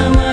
mama.